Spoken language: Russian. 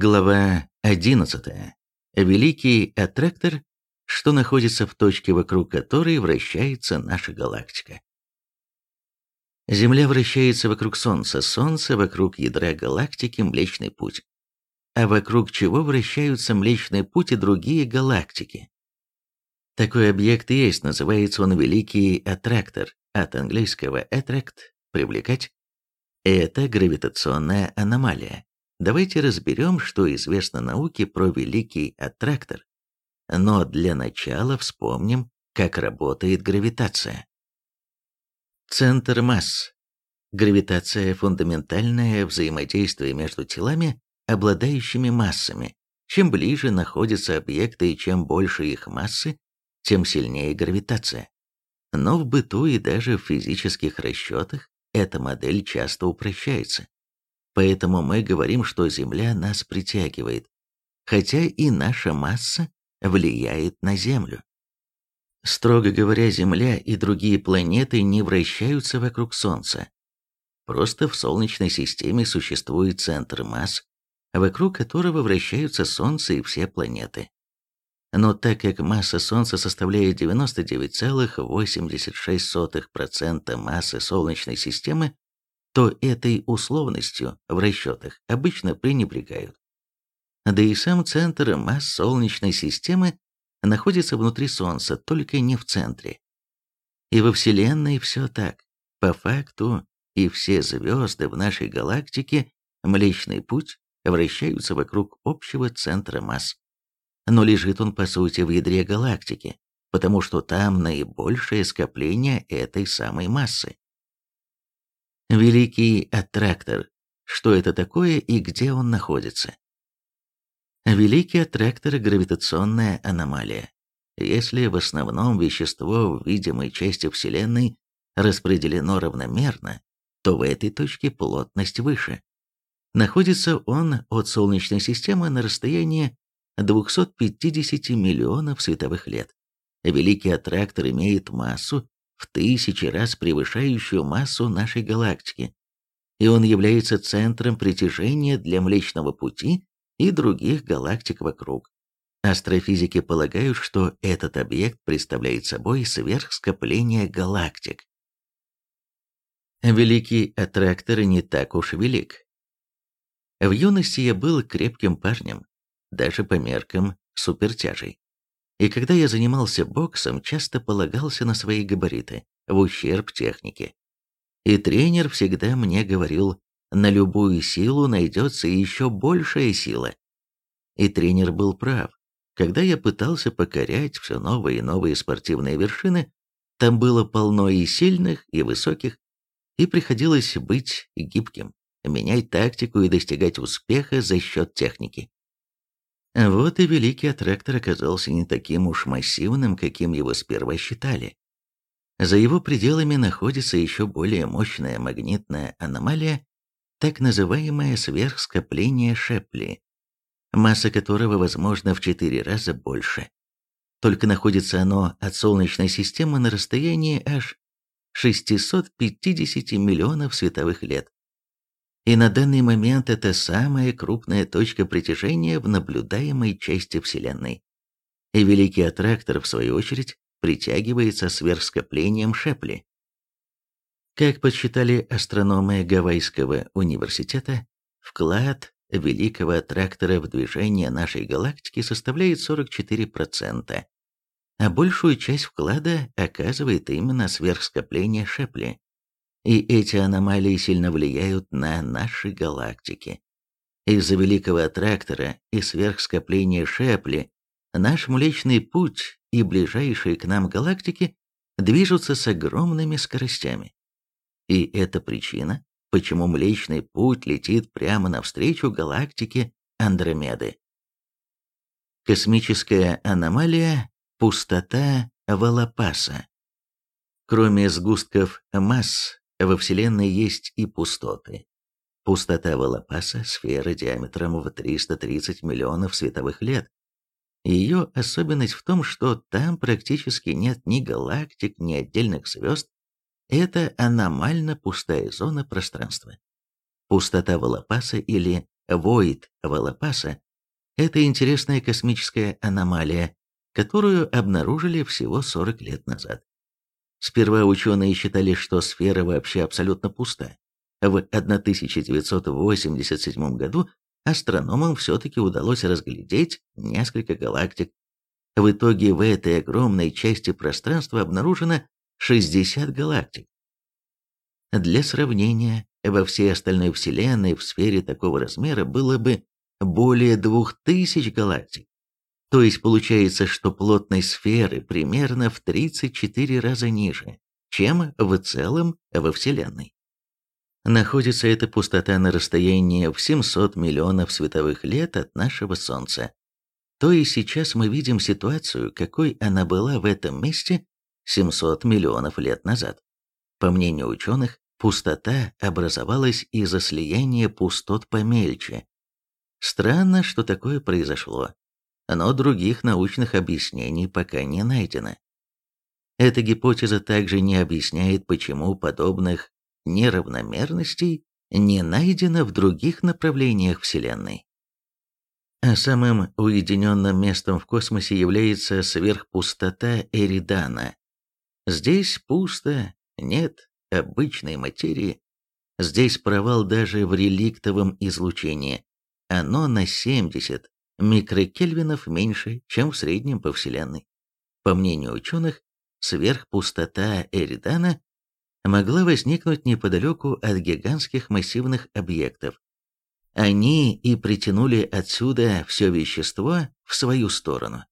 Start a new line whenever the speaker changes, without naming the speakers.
Глава 11. Великий аттрактор, что находится в точке, вокруг которой вращается наша галактика. Земля вращается вокруг Солнца, Солнце вокруг ядра галактики Млечный Путь. А вокруг чего вращаются Млечный Путь и другие галактики? Такой объект есть, называется он Великий аттрактор, от английского attract – привлекать. Это гравитационная аномалия Давайте разберем, что известно науке про великий аттрактор. Но для начала вспомним, как работает гравитация. Центр масс. Гравитация – фундаментальное взаимодействие между телами, обладающими массами. Чем ближе находятся объекты и чем больше их массы, тем сильнее гравитация. Но в быту и даже в физических расчетах эта модель часто упрощается. Поэтому мы говорим, что Земля нас притягивает, хотя и наша масса влияет на Землю. Строго говоря, Земля и другие планеты не вращаются вокруг Солнца. Просто в Солнечной системе существует центр масс, вокруг которого вращаются Солнце и все планеты. Но так как масса Солнца составляет 99,86% массы Солнечной системы, то этой условностью в расчетах обычно пренебрегают. Да и сам центр масс Солнечной системы находится внутри Солнца, только не в центре. И во Вселенной все так. По факту и все звезды в нашей галактике Млечный Путь вращаются вокруг общего центра масс. Но лежит он, по сути, в ядре галактики, потому что там наибольшее скопление этой самой массы. Великий аттрактор. Что это такое и где он находится? Великий аттрактор – гравитационная аномалия. Если в основном вещество в видимой части Вселенной распределено равномерно, то в этой точке плотность выше. Находится он от Солнечной системы на расстоянии 250 миллионов световых лет. Великий аттрактор имеет массу в тысячи раз превышающую массу нашей галактики, и он является центром притяжения для Млечного Пути и других галактик вокруг. Астрофизики полагают, что этот объект представляет собой сверхскопление галактик. Великий аттрактор не так уж велик. В юности я был крепким парнем, даже по меркам супертяжей. И когда я занимался боксом, часто полагался на свои габариты, в ущерб технике. И тренер всегда мне говорил, на любую силу найдется еще большая сила. И тренер был прав. Когда я пытался покорять все новые и новые спортивные вершины, там было полно и сильных, и высоких, и приходилось быть гибким, менять тактику и достигать успеха за счет техники. Вот и великий аттрактор оказался не таким уж массивным, каким его сперва считали. За его пределами находится еще более мощная магнитная аномалия, так называемое сверхскопление Шепли, масса которого, возможно, в четыре раза больше. Только находится оно от Солнечной системы на расстоянии аж 650 миллионов световых лет и на данный момент это самая крупная точка притяжения в наблюдаемой части Вселенной. И Великий Аттрактор, в свою очередь, притягивается сверхскоплением Шепли. Как подсчитали астрономы Гавайского университета, вклад Великого Аттрактора в движение нашей галактики составляет 44%, а большую часть вклада оказывает именно сверхскопление Шепли. И эти аномалии сильно влияют на наши галактики. Из-за великого аттрактора и сверхскопления Шепли наш Млечный Путь и ближайшие к нам галактики движутся с огромными скоростями. И это причина, почему Млечный Путь летит прямо навстречу галактике Андромеды. Космическая аномалия – пустота Валапаса. Кроме сгустков масс, во Вселенной есть и пустоты. Пустота Волопаса – сфера диаметром в 330 миллионов световых лет. Ее особенность в том, что там практически нет ни галактик, ни отдельных звезд. Это аномально пустая зона пространства. Пустота Волопаса или Войд Волопаса – это интересная космическая аномалия, которую обнаружили всего 40 лет назад. Сперва ученые считали, что сфера вообще абсолютно пуста. В 1987 году астрономам все-таки удалось разглядеть несколько галактик. В итоге в этой огромной части пространства обнаружено 60 галактик. Для сравнения, во всей остальной Вселенной в сфере такого размера было бы более 2000 галактик. То есть получается, что плотность сферы примерно в 34 раза ниже, чем в целом во Вселенной. Находится эта пустота на расстоянии в 700 миллионов световых лет от нашего Солнца. То есть сейчас мы видим ситуацию, какой она была в этом месте 700 миллионов лет назад. По мнению ученых, пустота образовалась из-за слияния пустот помельче. Странно, что такое произошло, но других научных объяснений пока не найдено. Эта гипотеза также не объясняет, почему подобных неравномерностей не найдено в других направлениях Вселенной. А самым уединенным местом в космосе является сверхпустота Эридана. Здесь пусто, нет обычной материи. Здесь провал даже в реликтовом излучении. Оно на 70 микрокельвинов меньше, чем в среднем по Вселенной. По мнению ученых, сверхпустота Эридана могла возникнуть неподалеку от гигантских массивных объектов. Они и притянули отсюда все вещество в свою сторону.